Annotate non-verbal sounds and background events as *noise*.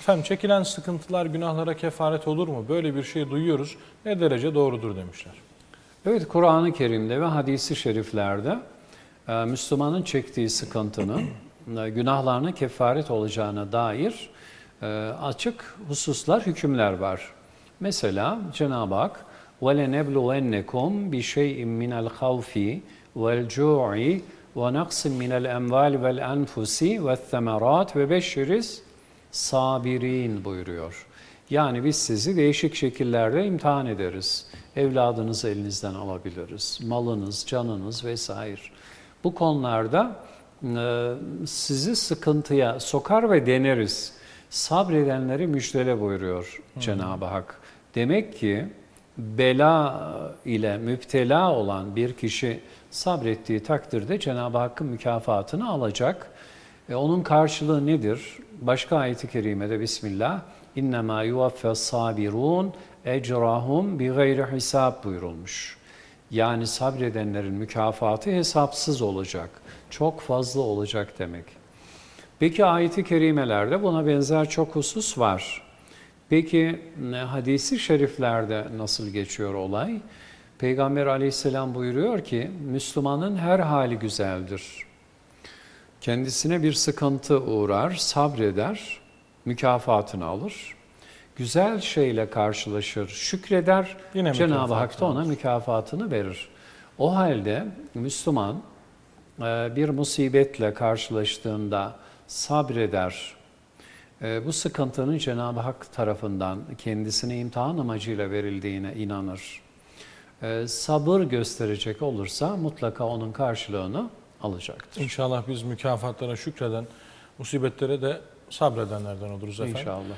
Efendim çekilen sıkıntılar günahlara kefaret olur mu? Böyle bir şey duyuyoruz. Ne derece doğrudur demişler. Evet Kur'an-ı Kerim'de ve hadisi şeriflerde e, Müslümanın çektiği sıkıntının *clears throat* e, günahlarına kefaret olacağına dair e, açık hususlar, hükümler var. Mesela Cenab-ı Hak وَلَنَبْلُوَنَّكُمْ بِشَيْءٍ مِنَ الْخَوْفِ وَالْجُوعِ وَنَقْصٍ مِنَ الْاَمْوَالِ وَالْاَنْفُسِ وَالثَّمَرَاتِ وَبَشِّرِزْ sabirin buyuruyor. Yani biz sizi değişik şekillerde imtihan ederiz. Evladınızı elinizden alabiliriz. Malınız, canınız vesaire. Bu konularda e, sizi sıkıntıya sokar ve deneriz. Sabredenleri müjdele buyuruyor Cenab-ı Hak. Demek ki bela ile müptela olan bir kişi sabrettiği takdirde Cenab-ı Hakk'ın mükafatını alacak. E, onun karşılığı nedir? Başka ayeti kerimede Bismillah İnnemâ yuvaffes sabirun ecrahum bi gayri hisab buyurulmuş. Yani sabredenlerin mükafatı hesapsız olacak. Çok fazla olacak demek. Peki ayeti kerimelerde buna benzer çok husus var. Peki hadisi şeriflerde nasıl geçiyor olay? Peygamber aleyhisselam buyuruyor ki Müslümanın her hali güzeldir. Kendisine bir sıkıntı uğrar, sabreder, mükafatını alır. Güzel şeyle karşılaşır, şükreder, Yine Cenab-ı Hak da ona mükafatını verir. O halde Müslüman e, bir musibetle karşılaştığında sabreder, e, bu sıkıntının Cenab-ı Hak tarafından kendisine imtihan amacıyla verildiğine inanır. E, Sabır gösterecek olursa mutlaka onun karşılığını alacaktır. İnşallah biz mükafatlara şükreden, musibetlere de sabredenlerden oluruz efendim. İnşallah.